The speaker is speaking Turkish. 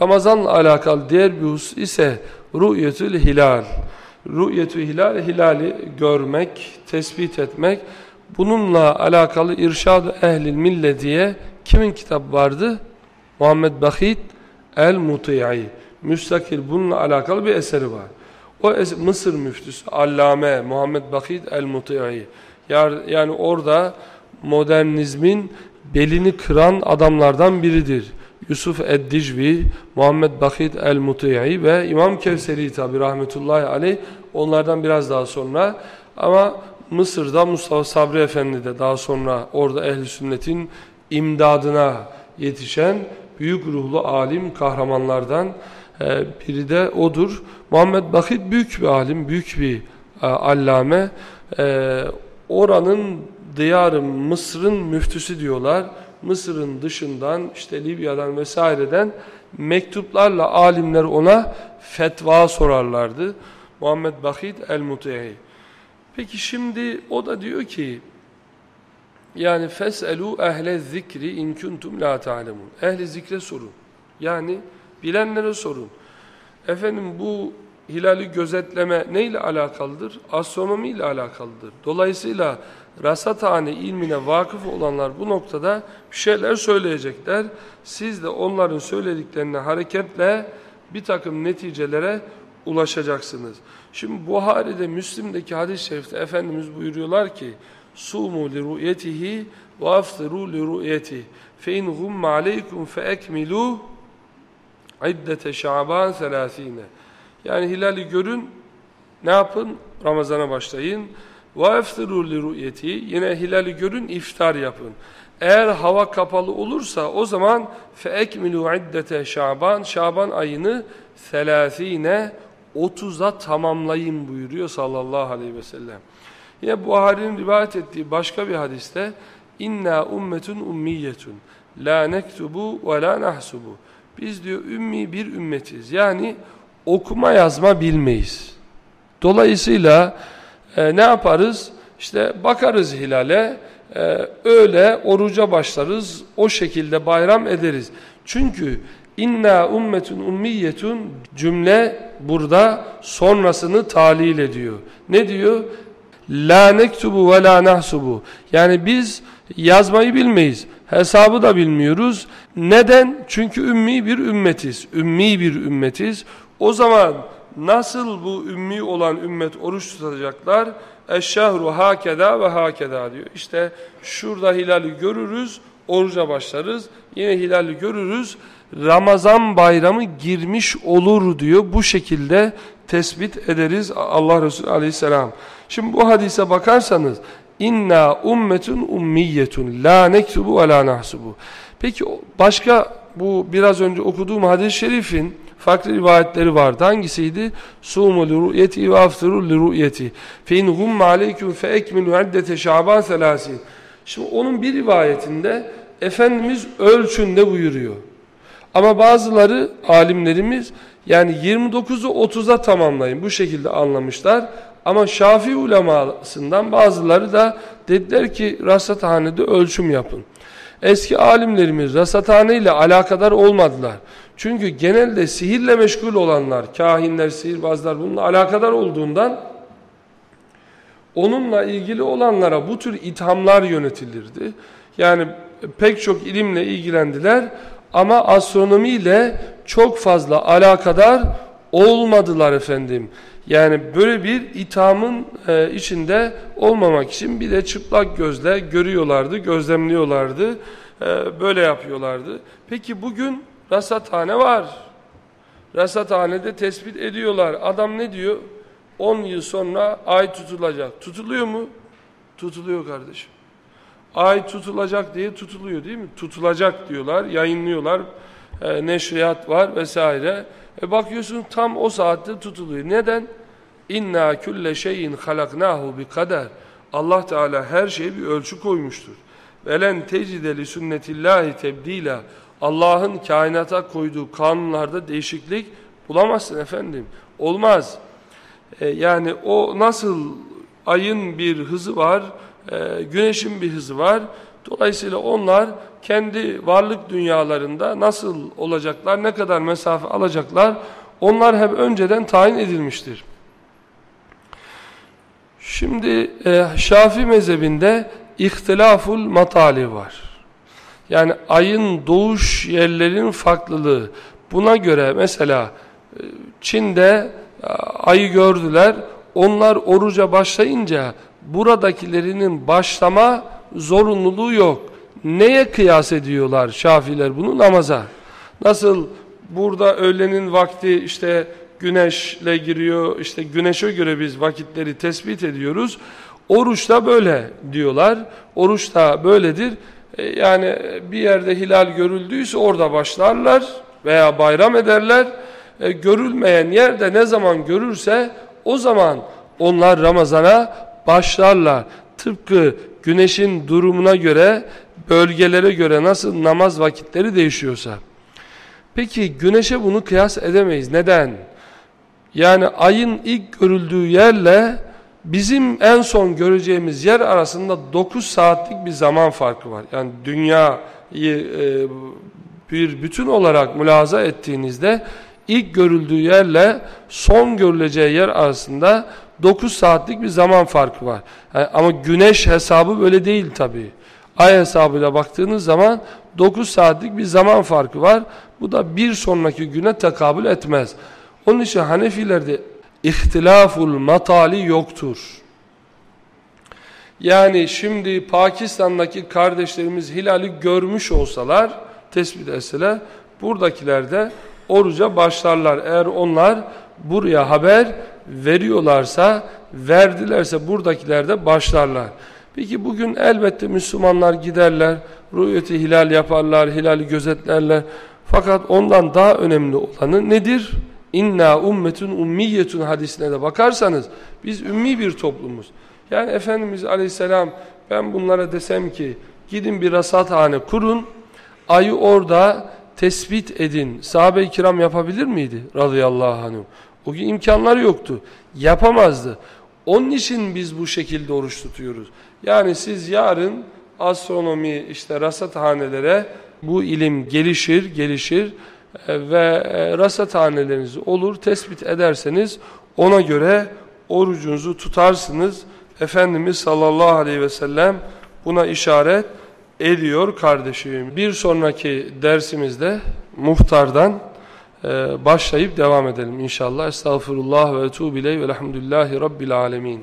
Ramazanla alakalı diğer bir husus ise rü'yetül hilal. Rü'yetül hilal, hilali görmek, tespit etmek. Bununla alakalı İrşad-ı Ehlil Mille diye kimin kitabı vardı? Muhammed Bakit El-Muti'i. Müstakil bununla alakalı bir eseri var. O es Mısır müftüsü Allame Muhammed Bakit El-Muti'i. Yani orada modernizmin belini kıran adamlardan biridir. Yusuf Eddicvi, Muhammed Bakit El-Muti'i ve İmam Kevseri tabi rahmetullahi aleyh onlardan biraz daha sonra ama Mısır'da Mustafa Sabri Efendi de daha sonra orada ehli sünnetin imdadına yetişen büyük ruhlu alim kahramanlardan e, biri de odur. Muhammed Bakit büyük bir alim, büyük bir e, allame. E, oranın diyarı Mısır'ın müftüsü diyorlar. Mısır'ın dışından işte Libya'dan vesaireden mektuplarla alimler ona fetva sorarlardı. Muhammed Bakit el-Muti'i. Peki şimdi o da diyor ki yani feselu ehle zikri in kuntum la ta'lemun. Ehli zikre sorun. Yani bilenlere sorun. Efendim bu hilali gözetleme neyle alakalıdır? Astronomi ile alakalıdır. Dolayısıyla rasathane ilmine vakıf olanlar bu noktada bir şeyler söyleyecekler. Siz de onların söylediklerine hareketle bir takım neticelere ulaşacaksınız. Şimdi Buhari'de, Müslim'deki hadis-i şerifte Efendimiz buyuruyorlar ki sumu li ru'yetihi ve aftiru li ru'yetihi fe in gumme aleykum fe ekmilu iddete şaban selasine yani hilali görün ne yapın Ramazana başlayın li ru'yetihi yine hilali görün iftar yapın eğer hava kapalı olursa o zaman ekmilu iddete şaban şaban ayını selasine 30'a tamamlayın buyuruyor sallallahu aleyhi ve sellem. Yine Buhari'nin rivayet ettiği başka bir hadiste inna ummetun ummiyetun la nektubu ve la nahsubu. Biz diyor ümmi bir ümmetiz. Yani okuma yazma bilmeyiz. Dolayısıyla e, ne yaparız? İşte bakarız hilale, e, öyle oruca başlarız, o şekilde bayram ederiz. Çünkü inna ummetun ummiyetun cümle burada sonrasını talil ediyor. Ne diyor? La nektubu ve la nahsubu. Yani biz yazmayı bilmeyiz. Hesabı da bilmiyoruz. Neden? Çünkü ümmi bir ümmetiz. Ümmi bir ümmetiz. O zaman nasıl bu ümmi olan ümmet oruç tutacaklar? Eşşehru hakeda ve hakeda diyor. İşte şurada hilali görürüz, oruca başlarız. Yine hilali görürüz, Ramazan bayramı girmiş olur diyor. Bu şekilde tespit ederiz Allah Resulü aleyhisselam. Şimdi bu hadise bakarsanız inna ummetun ummiyetun la nektubu ve la nahsubu. Peki başka bu biraz önce okuduğum hadis-i şerifin farklı rivayetleri vardı. Hangisiydi? Sumu li ru'yeti ve aftiru li ru'yeti. Fe in gumme aleyküm fe ekmilu iddete şaban selasin. Şimdi onun bir rivayetinde Efendimiz ölçünde buyuruyor. Ama bazıları alimlerimiz yani 29'u 30'a tamamlayın bu şekilde anlamışlar. Ama Şafii ulemasından bazıları da dediler ki rasathanede ölçüm yapın. Eski alimlerimiz rasathane ile alakadar olmadılar. Çünkü genelde sihirle meşgul olanlar, kahinler, sihirbazlar bununla alakadar olduğundan onunla ilgili olanlara bu tür ithamlar yönetilirdi. Yani pek çok ilimle ilgilendiler ama astronomiyle çok fazla alakadar olmadılar efendim. Yani böyle bir ithamın e, içinde olmamak için bir de çıplak gözle görüyorlardı, gözlemliyorlardı, e, böyle yapıyorlardı. Peki bugün rasathane var. Rasathanede tespit ediyorlar. Adam ne diyor? 10 yıl sonra ay tutulacak. Tutuluyor mu? Tutuluyor kardeşim. Ay tutulacak diye tutuluyor değil mi? Tutulacak diyorlar, yayınlıyorlar. E, neşriyat var vesaire. E bakıyorsun tam o saatte tutuluyor. Neden? İnna külle şeyin halaknahu bi kader. Allah Teala her şeye bir ölçü koymuştur. Velen tecide li sünnetillahi tebdila. Allah'ın kainata koyduğu kanunlarda değişiklik bulamazsın efendim. Olmaz. E, yani o nasıl ayın bir hızı var, e, güneşin bir hızı var. Dolayısıyla onlar kendi varlık dünyalarında nasıl olacaklar, ne kadar mesafe alacaklar onlar hep önceden tayin edilmiştir. Şimdi e, Şafi mezhebinde ihtilaful matali var. Yani ayın doğuş yerlerinin farklılığı. Buna göre mesela e, Çin'de e, ayı gördüler. Onlar oruca başlayınca buradakilerinin başlama zorunluluğu yok. Neye kıyas ediyorlar Şafiler bunu? Namaza. Nasıl burada öğlenin vakti işte güneşle giriyor, işte güneşe göre biz vakitleri tespit ediyoruz. Oruç da böyle diyorlar. Oruç da böyledir. E, yani bir yerde hilal görüldüyse orada başlarlar veya bayram ederler. E, görülmeyen yerde ne zaman görürse o zaman onlar Ramazan'a başlarlar. Tıpkı güneşin durumuna göre, bölgelere göre nasıl namaz vakitleri değişiyorsa. Peki güneşe bunu kıyas edemeyiz. Neden? Yani ayın ilk görüldüğü yerle bizim en son göreceğimiz yer arasında 9 saatlik bir zaman farkı var. Yani dünyayı e, bir bütün olarak mülaza ettiğinizde ilk görüldüğü yerle son görüleceği yer arasında 9 saatlik bir zaman farkı var. Yani ama güneş hesabı böyle değil tabii. Ay hesabıyla baktığınız zaman 9 saatlik bir zaman farkı var. Bu da bir sonraki güne tekabül etmez. Onun için Hanefilerde ihtilaful matali yoktur. Yani şimdi Pakistan'daki kardeşlerimiz hilali görmüş olsalar, tespit etseler, buradakiler de oruca başlarlar. Eğer onlar buraya haber veriyorlarsa, verdilerse buradakiler de başlarlar. Peki bugün elbette Müslümanlar giderler, rüyeti hilal yaparlar, hilali gözetlerler. Fakat ondan daha önemli olanı nedir? İnna ummetun ummiyetun hadisine de bakarsanız biz ümmi bir toplumuz. Yani Efendimiz Aleyhisselam ben bunlara desem ki gidin bir rasathane kurun, ayı orada tespit edin. Sahabe-i kiram yapabilir miydi? Radıyallahu anh. O gün imkanları yoktu. Yapamazdı. Onun için biz bu şekilde oruç tutuyoruz. Yani siz yarın astronomi işte rasathanelere bu ilim gelişir, gelişir ve e, rasathaneleriniz olur, tespit ederseniz ona göre orucunuzu tutarsınız. Efendimiz sallallahu aleyhi ve sellem buna işaret ediyor kardeşim. Bir sonraki dersimizde muhtardan e, başlayıp devam edelim inşallah. Estağfurullah ve etubu ileyh ve elhamdülillahi rabbil alemin.